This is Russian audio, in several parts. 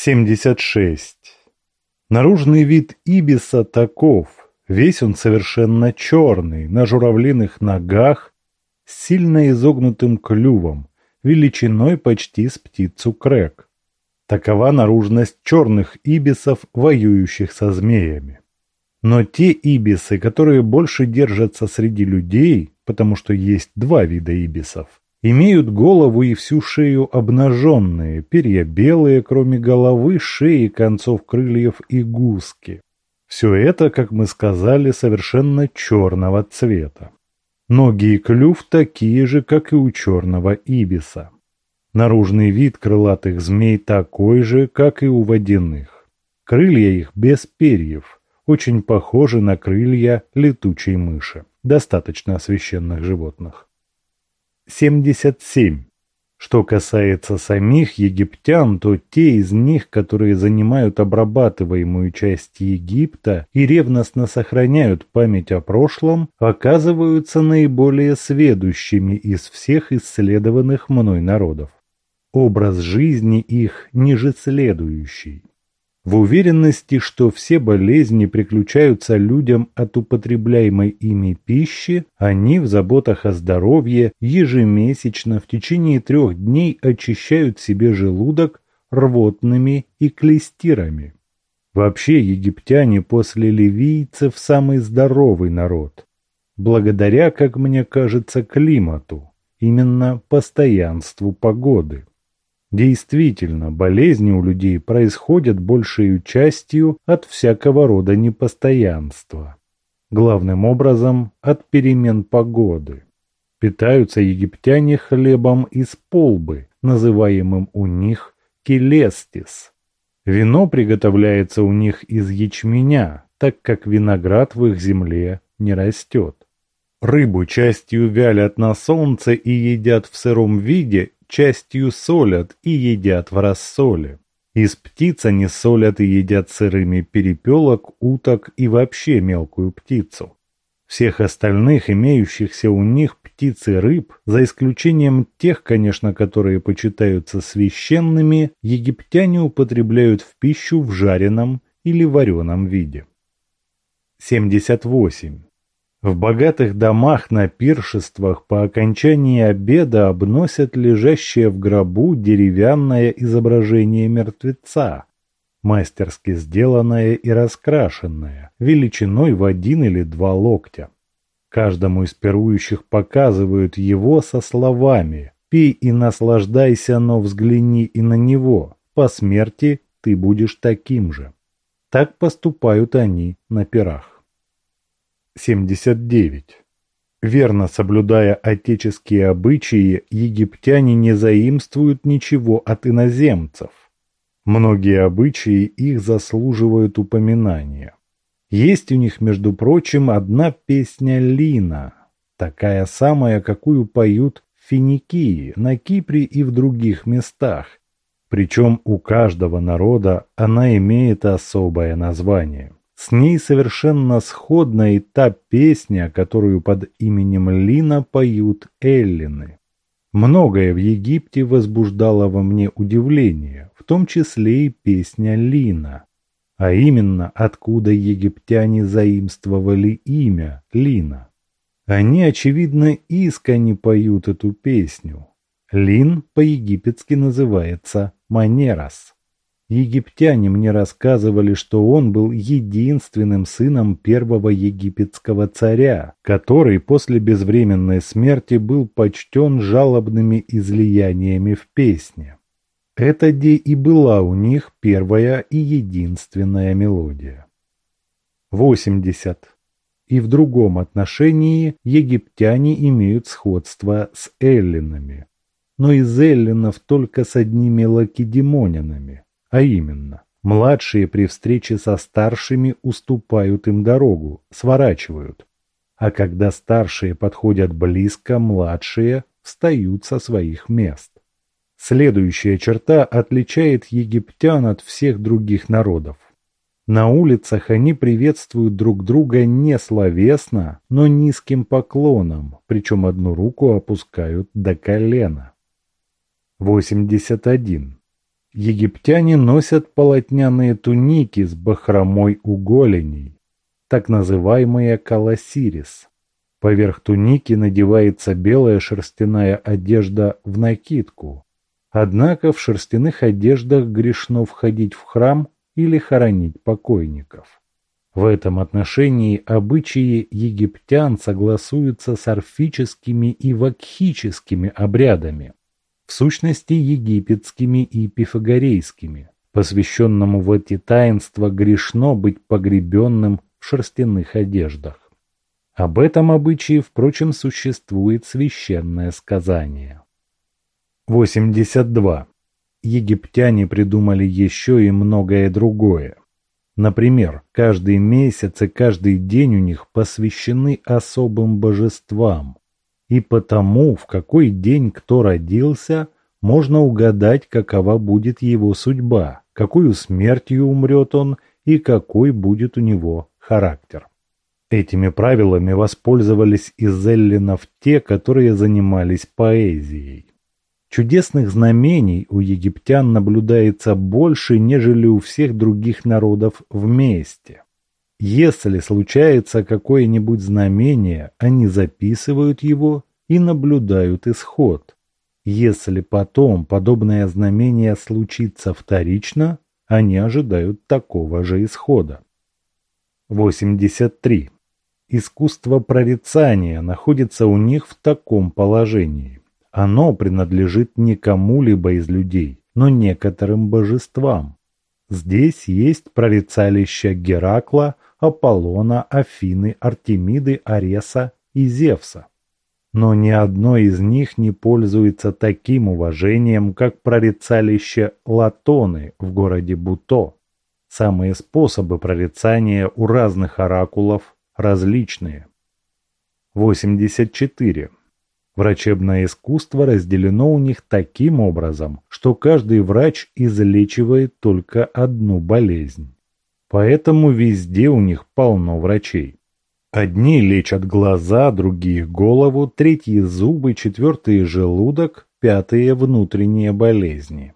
76. Наружный вид ибиса таков. Весь он совершенно черный, на журавлиных ногах, с сильно изогнутым клювом, величиной почти с птицу крэк. Такова наружность черных ибисов, воюющих со змеями. Но те ибисы, которые больше держатся среди людей, потому что есть два вида ибисов, Имеют голову и всю шею обнаженные, перья белые, кроме головы, шеи, концов крыльев и гуски. Все это, как мы сказали, совершенно черного цвета. Ноги и клюв такие же, как и у черного ибиса. Наружный вид крылатых змей такой же, как и у водяных. Крылья их без перьев, очень похожи на крылья летучей мыши, достаточно священных животных. 77. Что касается самих египтян, то те из них, которые занимают обрабатываемую часть Египта и ревностно сохраняют память о прошлом, оказываются наиболее сведущими из всех исследованных мной народов. Образ жизни их ниже следующий. В уверенности, что все болезни приключаются людям от употребляемой ими пищи, они в заботах о здоровье ежемесячно в течение трех дней очищают себе желудок рвотными и клестирами. Вообще египтяне после ливийцев самый здоровый народ, благодаря, как мне кажется, климату, именно постоянству погоды. Действительно, болезни у людей происходят большей частью от всякого рода непостоянства. Главным образом от перемен погоды. Питаются египтяне хлебом из полбы, называемым у них келестис. Вино приготовляется у них из ячменя, так как виноград в их земле не растет. Рыбу частью вялят на солнце и едят в сыром виде частью солят и едят в рассоле. Из птиц они солят и едят сырыми перепелок, уток и вообще мелкую птицу. Всех остальных, имеющихся у них птиц и рыб, за исключением тех, конечно, которые почитаются священными, египтяне употребляют в пищу в жареном или вареном виде. 78. В богатых домах на пиршествах по окончании обеда обносят лежащее в гробу деревянное изображение мертвеца, мастерски сделанное и раскрашенное, величиной в один или два локтя. Каждому из пирующих показывают его со словами «Пей и наслаждайся, но взгляни и на него, по смерти ты будешь таким же». Так поступают они на пирах. 79. Верно соблюдая отеческие обычаи, египтяне не заимствуют ничего от иноземцев. Многие обычаи их заслуживают упоминания. Есть у них, между прочим, одна песня Лина, такая самая, какую поют Финикии, на Кипре и в других местах. Причем у каждого народа она имеет особое название. С ней совершенно сходна и та песня, которую под именем Лина поют эллины. Многое в Египте возбуждало во мне удивление, в том числе и песня Лина. А именно, откуда египтяне заимствовали имя Лина. Они, очевидно, искренне поют эту песню. Лин по-египетски называется «манерас». Египтяне мне рассказывали, что он был единственным сыном первого египетского царя, который после безвременной смерти был почтен жалобными излияниями в песне. Это де и была у них первая и единственная мелодия. 80. И в другом отношении египтяне имеют сходство с эллинами, но из эллинов только с одними лакедемонянами. А именно, младшие при встрече со старшими уступают им дорогу, сворачивают. А когда старшие подходят близко, младшие встают со своих мест. Следующая черта отличает египтян от всех других народов. На улицах они приветствуют друг друга не словесно, но низким поклоном, причем одну руку опускают до колена. 81. Египтяне носят полотняные туники с бахромой у голеней, так называемые каласирис. Поверх туники надевается белая шерстяная одежда в накидку. Однако в шерстяных одеждах грешно входить в храм или хоронить покойников. В этом отношении обычаи египтян согласуются с орфическими и вакхическими обрядами, в сущности египетскими и пифагорейскими. Посвященному в эти таинства грешно быть погребенным в шерстяных одеждах. Об этом обычае, впрочем, существует священное сказание. 82. Египтяне придумали еще и многое другое. Например, каждый месяц и каждый день у них посвящены особым божествам, и потому, в какой день кто родился, можно угадать, какова будет его судьба, какую смертью умрет он и какой будет у него характер. Этими правилами воспользовались из эллинов те, которые занимались поэзией. Чудесных знамений у египтян наблюдается больше, нежели у всех других народов вместе. Если случается какое-нибудь знамение, они записывают его и наблюдают исход. Если потом подобное знамение случится вторично, они ожидают такого же исхода. 83. Искусство прорицания находится у них в таком положении. Оно принадлежит не кому-либо из людей, но некоторым божествам. Здесь есть прорицалища Геракла, Аполлона, Афины, Артемиды, Ареса и Зевса. Но ни одно из них не пользуется таким уважением, как прорицалище Латоны в городе Буто. Самые способы прорицания у разных оракулов различные. 84. Врачебное искусство разделено у них таким образом, что каждый врач излечивает только одну болезнь. Поэтому везде у них полно врачей. Одни лечат глаза, другие голову, третьи зубы, четвертые желудок, пятые внутренние болезни.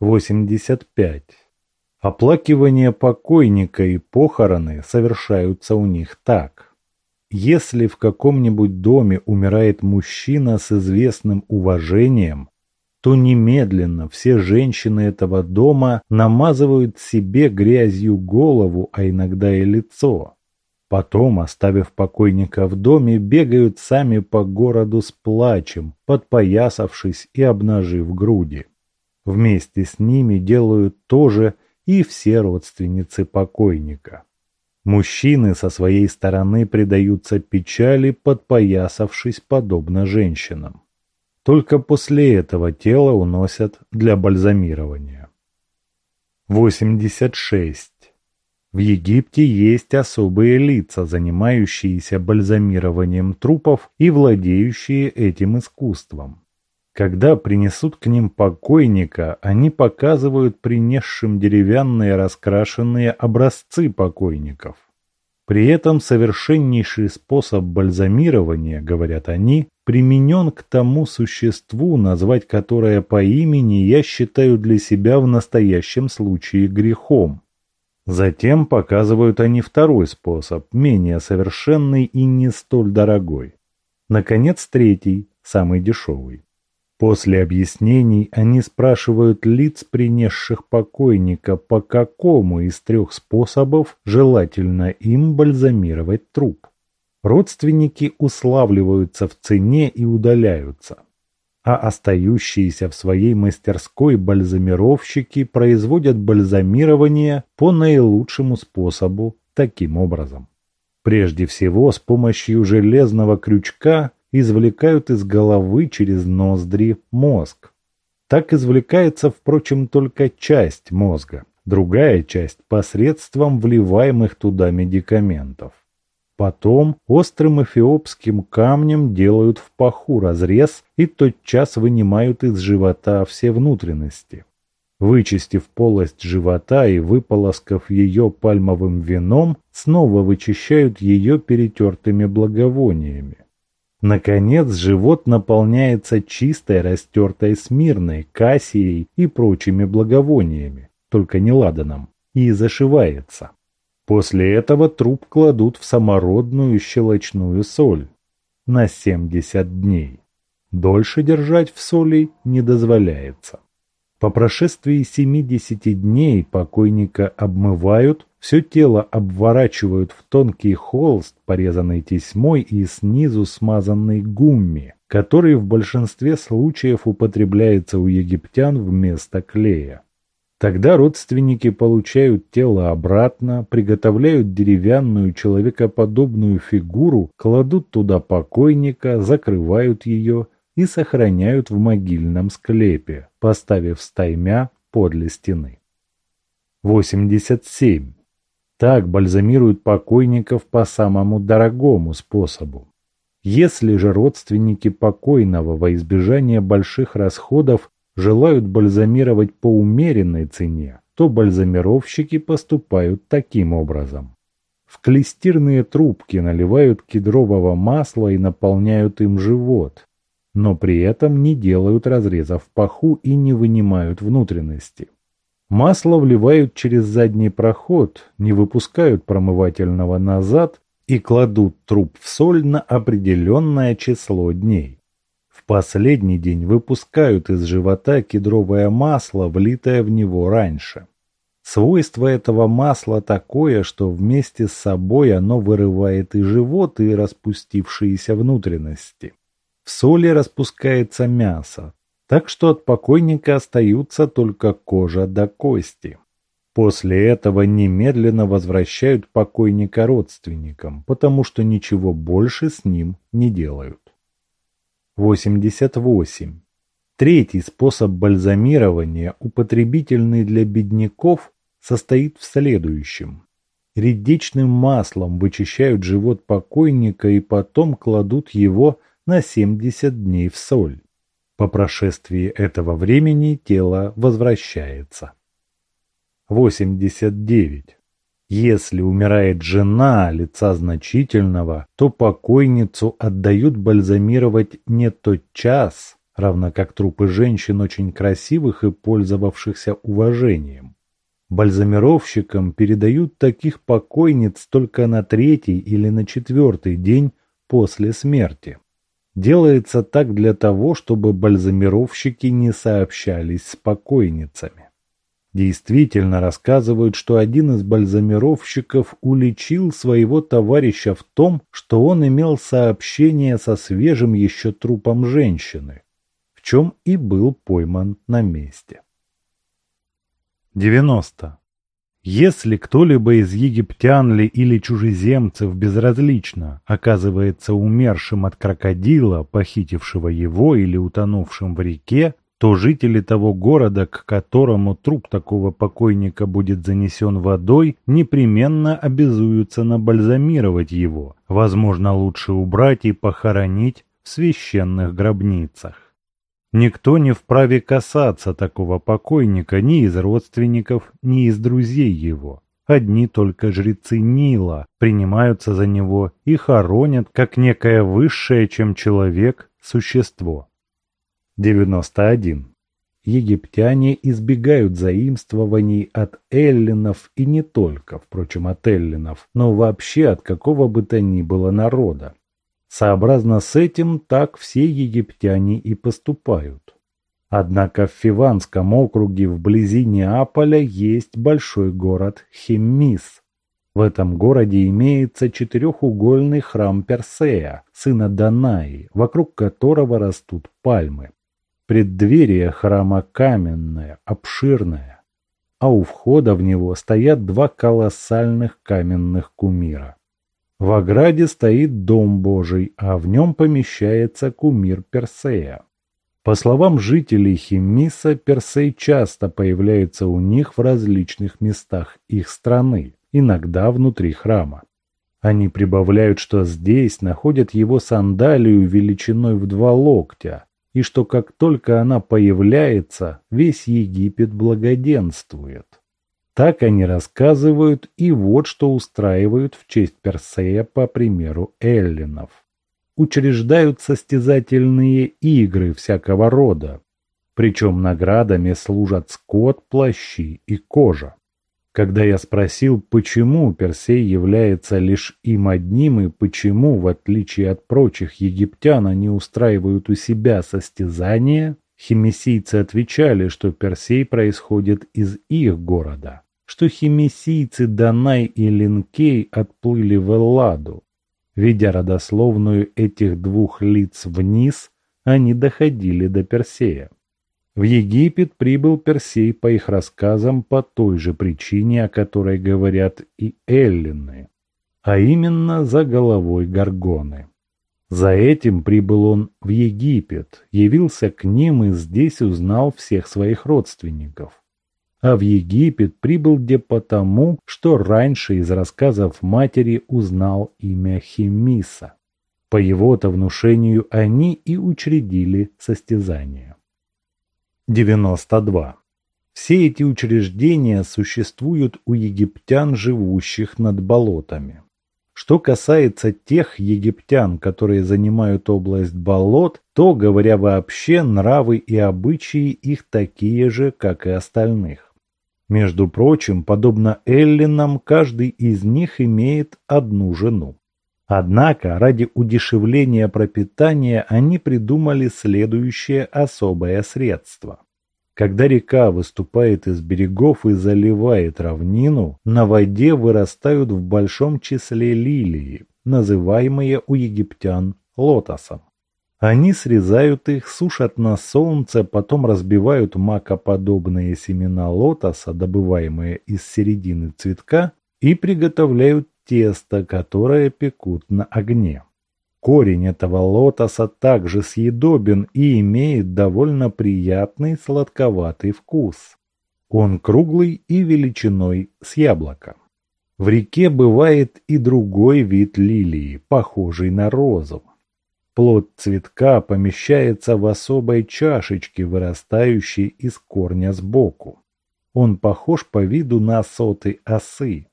85. Оплакивание покойника и похороны совершаются у них так. Если в каком-нибудь доме умирает мужчина с известным уважением, то немедленно все женщины этого дома намазывают себе грязью голову, а иногда и лицо. Потом, оставив покойника в доме, бегают сами по городу с плачем, подпоясавшись и обнажив груди. Вместе с ними делают то же и все родственницы покойника. Мужчины со своей стороны предаются печали, подпоясавшись подобно женщинам. Только после этого тело уносят для бальзамирования. 86. В Египте есть особые лица, занимающиеся бальзамированием трупов и владеющие этим искусством. Когда принесут к ним покойника, они показывают принесшим деревянные раскрашенные образцы покойников. При этом совершеннейший способ бальзамирования, говорят они, применен к тому существу, назвать которое по имени я считаю для себя в настоящем случае грехом. Затем показывают они второй способ, менее совершенный и не столь дорогой. Наконец, третий, самый дешевый. После объяснений они спрашивают лиц, принесших покойника, по какому из трех способов желательно им бальзамировать труп. Родственники уславливаются в цене и удаляются, а остающиеся в своей мастерской бальзамировщики производят бальзамирование по наилучшему способу таким образом. Прежде всего с помощью железного крючка – извлекают из головы через ноздри мозг. Так извлекается, впрочем, только часть мозга, другая часть посредством вливаемых туда медикаментов. Потом острым эфиопским камнем делают в паху разрез и тотчас вынимают из живота все внутренности. Вычистив полость живота и выполоскав ее пальмовым вином, снова вычищают ее перетертыми благовониями. Наконец, живот наполняется чистой растертой смирной, кассией и прочими благовониями, только не ладаном, и зашивается. После этого труп кладут в самородную щелочную соль на 70 дней. Дольше держать в соли не дозволяется. По прошествии 70 дней покойника обмывают, все тело обворачивают в тонкий холст, порезанный тесьмой и снизу смазанный гумми, который в большинстве случаев употребляется у египтян вместо клея. Тогда родственники получают тело обратно, приготовляют деревянную человекоподобную фигуру, кладут туда покойника, закрывают ее и сохраняют в могильном склепе, поставив стаймя подле стены. 87. Так бальзамируют покойников по самому дорогому способу. Если же родственники покойного во избежание больших расходов желают бальзамировать по умеренной цене, то бальзамировщики поступают таким образом. В клестирные трубки наливают кедрового масла и наполняют им живот, но при этом не делают разрезов в паху и не вынимают внутренности. Масло вливают через задний проход, не выпускают промывательного назад и кладут труп в соль на определенное число дней. В последний день выпускают из живота кедровое масло, влитое в него раньше. Свойство этого масла такое, что вместе с собой оно вырывает и живот, и распустившиеся внутренности. В соли распускается мясо, так что от покойника остаются только кожа до кости. После этого немедленно возвращают покойника родственникам, потому что ничего больше с ним не делают. 88. Третий способ бальзамирования, употребительный для бедняков, состоит в следующем. Редичным маслом вычищают живот покойника и потом кладут его на 70 дней в соль. По прошествии этого времени тело возвращается. 89. Если умирает жена лица значительного, то покойницу отдают бальзамировать не тот час, равно как трупы женщин очень красивых и пользовавшихся уважением. Бальзамировщикам передают таких покойниц только на третий или на четвертый день после смерти. Делается так для того, чтобы бальзамировщики не сообщались с покойницами. Действительно рассказывают, что один из бальзамировщиков уличил своего товарища в том, что он имел сообщение со свежим еще трупом женщины, в чем и был пойман на месте. 90. Если кто-либо из египтян ли или чужеземцев безразлично оказывается умершим от крокодила, похитившего его или утонувшим в реке, то жители того города, к которому труп такого покойника будет занесен водой, непременно обязуются набальзамировать его, возможно, лучше убрать и похоронить в священных гробницах. Никто не вправе касаться такого покойника ни из родственников, ни из друзей его. Одни только жрецы Нила принимаются за него и хоронят, как некое высшее, чем человек, существо. 91. Египтяне избегают заимствований от эллинов и не только, впрочем, от эллинов, но вообще от какого бы то ни было народа. Сообразно с этим так все египтяне и поступают. Однако в Фиванском округе вблизи Неаполя есть большой город Хеммис. В этом городе имеется четырехугольный храм Персея, сына Данаи, вокруг которого растут пальмы. Преддверие храма каменное, обширное, а у входа в него стоят два колоссальных каменных кумира. В ограде стоит дом Божий, а в нем помещается кумир Персея. По словам жителей Химиса, Персей часто появляется у них в различных местах их страны, иногда внутри храма. Они прибавляют, что здесь находят его сандалию величиной в два локтя, и что как только она появляется, весь Египет благоденствует. Так они рассказывают и вот что устраивают в честь Персея по примеру эллинов. учреждают состязательные игры всякого рода. Причем наградами служат скот, плащи и кожа. Когда я спросил, почему Персей является лишь им одним и почему, в отличие от прочих египтян, они устраивают у себя состязания, химесийцы отвечали, что Персей происходит из их города, что химесийцы Данай и Линкей отплыли в Элладу. Ведя родословную этих двух лиц вниз, они доходили до Персея. В Египет прибыл Персей по их рассказам по той же причине, о которой говорят и эллины, а именно за головой Гаргоны. За этим прибыл он в Египет, явился к ним и здесь узнал всех своих родственников. А в Египет прибыл где потому, что раньше из рассказов матери узнал имя Химиса. По его-то внушению они и учредили состязание. 92. Все эти учреждения существуют у египтян, живущих над болотами. Что касается тех египтян, которые занимают область болот, то, говоря вообще, нравы и обычаи их такие же, как и остальных. Между прочим, подобно эллинам, каждый из них имеет одну жену. Однако ради удешевления пропитания они придумали следующее особое средство. Когда река выступает из берегов и заливает равнину, на воде вырастают в большом числе лилии, называемые у египтян лотосом. Они срезают их, сушат на солнце, потом разбивают макоподобные семена лотоса, добываемые из середины цветка, и приготовляют тесто, которое пекут на огне. Корень этого лотоса также съедобен и имеет довольно приятный сладковатый вкус. Он круглый и величиной с яблоко. В реке бывает и другой вид лилии, похожий на розу. Плод цветка помещается в особой чашечке, вырастающей из корня сбоку. Он похож по виду на соты осы.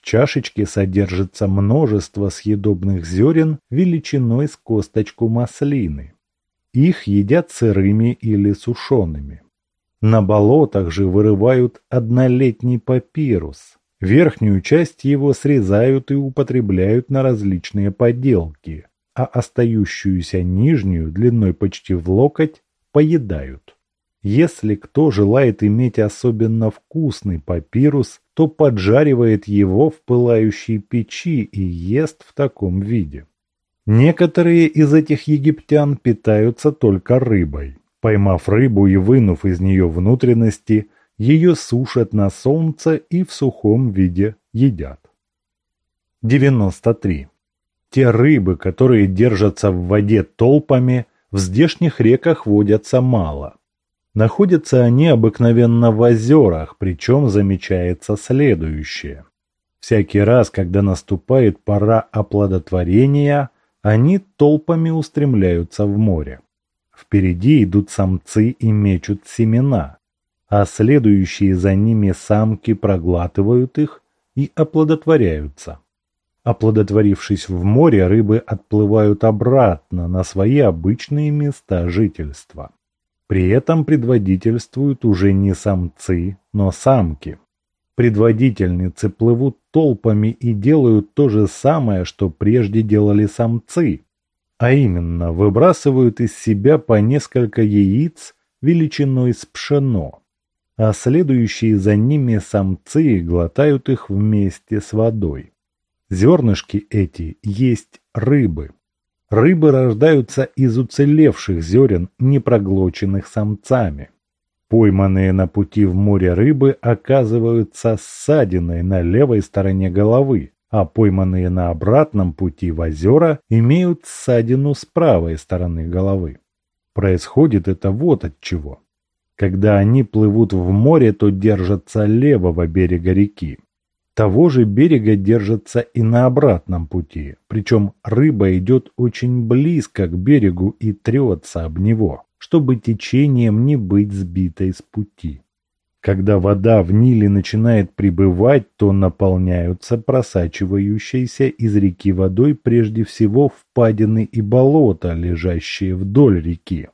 В чашечке содержится множество съедобных зерен величиной с косточку маслины. Их едят сырыми или сушеными. На болотах же вырывают однолетний папирус. Верхнюю часть его срезают и употребляют на различные поделки, а остающуюся нижнюю, длиной почти в локоть, поедают. Если кто желает иметь особенно вкусный папирус, то поджаривает его в пылающей печи и ест в таком виде. Некоторые из этих египтян питаются только рыбой. Поймав рыбу и вынув из нее внутренности, ее сушат на солнце и в сухом виде едят. 93. Те рыбы, которые держатся в воде толпами, в здешних реках водятся мало. Находятся они обыкновенно в озерах, причем замечается следующее. Всякий раз, когда наступает пора оплодотворения, они толпами устремляются в море. Впереди идут самцы и мечут семена, а следующие за ними самки проглатывают их и оплодотворяются. Оплодотворившись в море, рыбы отплывают обратно на свои обычные места жительства. При этом предводительствуют уже не самцы, но самки. Предводительницы плывут толпами и делают то же самое, что прежде делали самцы, а именно выбрасывают из себя по несколько яиц величиной с пшено, а следующие за ними самцы глотают их вместе с водой. Зернышки эти есть рыбы. Рыбы рождаются из уцелевших зерен, не проглоченных самцами. Пойманные на пути в море рыбы оказываются ссадиной на левой стороне головы, а пойманные на обратном пути в озера имеют ссадину с правой стороны головы. Происходит это вот от чего. Когда они плывут в море, то держатся левого берега реки, того же берега держатся и на обратном пути, причем рыба идет очень близко к берегу и трется об него, чтобы течением не быть сбитой с пути. Когда вода в Ниле начинает прибывать, то наполняются просачивающейся из реки водой прежде всего впадины и болота, лежащие вдоль реки.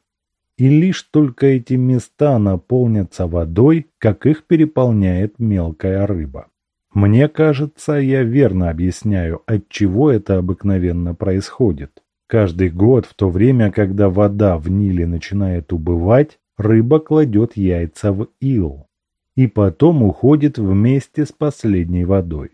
И лишь только эти места наполнятся водой, как их переполняет мелкая рыба. Мне кажется, я верно объясняю, от чего это обыкновенно происходит. Каждый год, в то время, когда вода в Ниле начинает убывать, рыба кладет яйца в ил и потом уходит вместе с последней водой.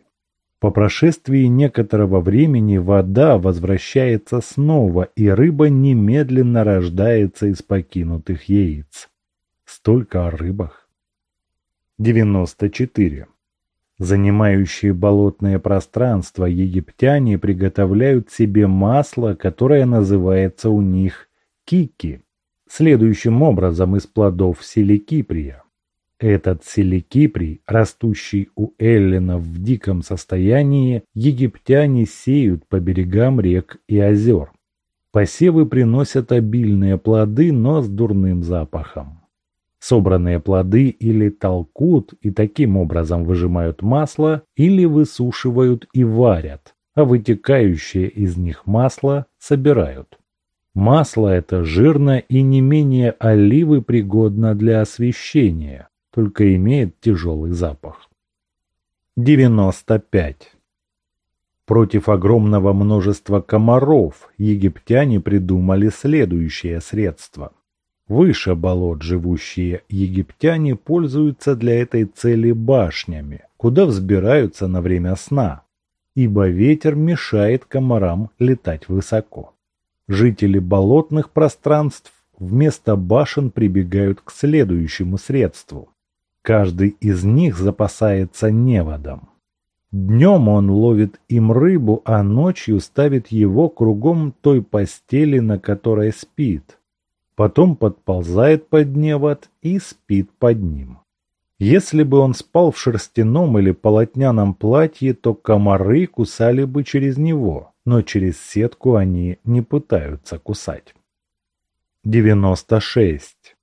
По прошествии некоторого времени вода возвращается снова, и рыба немедленно рождается из покинутых яиц. Столько о рыбах. 94. Занимающие болотное пространство египтяне приготовляют себе масло, которое называется у них кики, следующим образом из плодов селикиприя. Этот селикиприй, растущий у эллинов в диком состоянии, египтяне сеют по берегам рек и озер. Посевы приносят обильные плоды, но с дурным запахом. Собранные плоды или толкут и таким образом выжимают масло, или высушивают и варят, а вытекающее из них масло собирают. Масло это жирно и не менее оливы пригодно для освещения, только имеет тяжелый запах. 95. Против огромного множества комаров египтяне придумали следующее средство. Выше болот живущие египтяне пользуются для этой цели башнями, куда взбираются на время сна, ибо ветер мешает комарам летать высоко. Жители болотных пространств вместо башен прибегают к следующему средству. Каждый из них запасается неводом. Днем он ловит им рыбу, а ночью ставит его кругом той постели, на которой спит. Потом подползает под невод и спит под ним. Если бы он спал в шерстяном или полотняном платье, то комары кусали бы через него, но через сетку они не пытаются кусать. 96.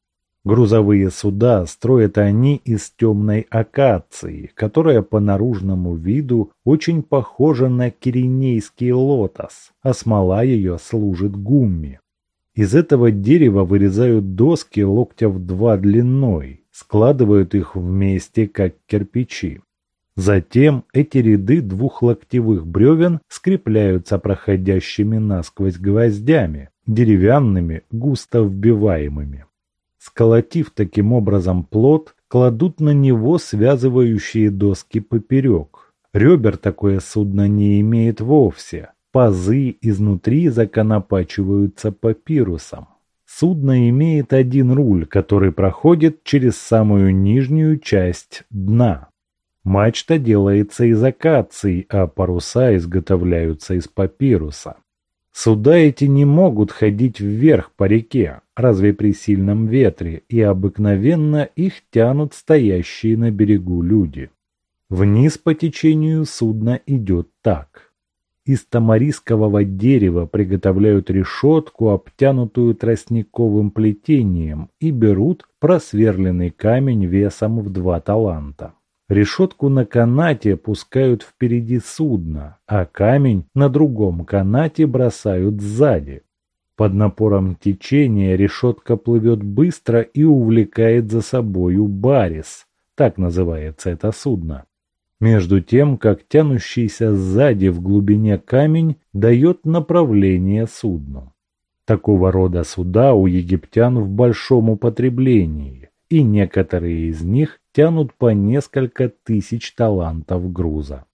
Грузовые суда строят они из темной акации, которая по наружному виду очень похожа на киренейский лотос, а смола ее служит гумми. Из этого дерева вырезают доски локтя в два длиной, складывают их вместе, как кирпичи. Затем эти ряды двухлоктевых бревен скрепляются проходящими насквозь гвоздями, деревянными, густо вбиваемыми. Сколотив таким образом плод, кладут на него связывающие доски поперек. Ребер такое судно не имеет вовсе. Пазы изнутри законопачиваются папирусом. Судно имеет один руль, который проходит через самую нижнюю часть дна. Мачта делается из акаций, а паруса изготовляются из папируса. Суда эти не могут ходить вверх по реке, разве при сильном ветре, и обыкновенно их тянут стоящие на берегу люди. Вниз по течению судно идет так. Из тамарискового дерева приготовляют решетку, обтянутую тростниковым плетением, и берут просверленный камень весом в два таланта. Решетку на канате пускают впереди судна, а камень на другом канате бросают сзади. Под напором течения решетка плывет быстро и увлекает за собою барис, так называется это судно. Между тем, как тянущийся сзади в глубине камень дает направление судну. Такого рода суда у египтян в большом употреблении, и некоторые из них тянут по несколько тысяч талантов груза.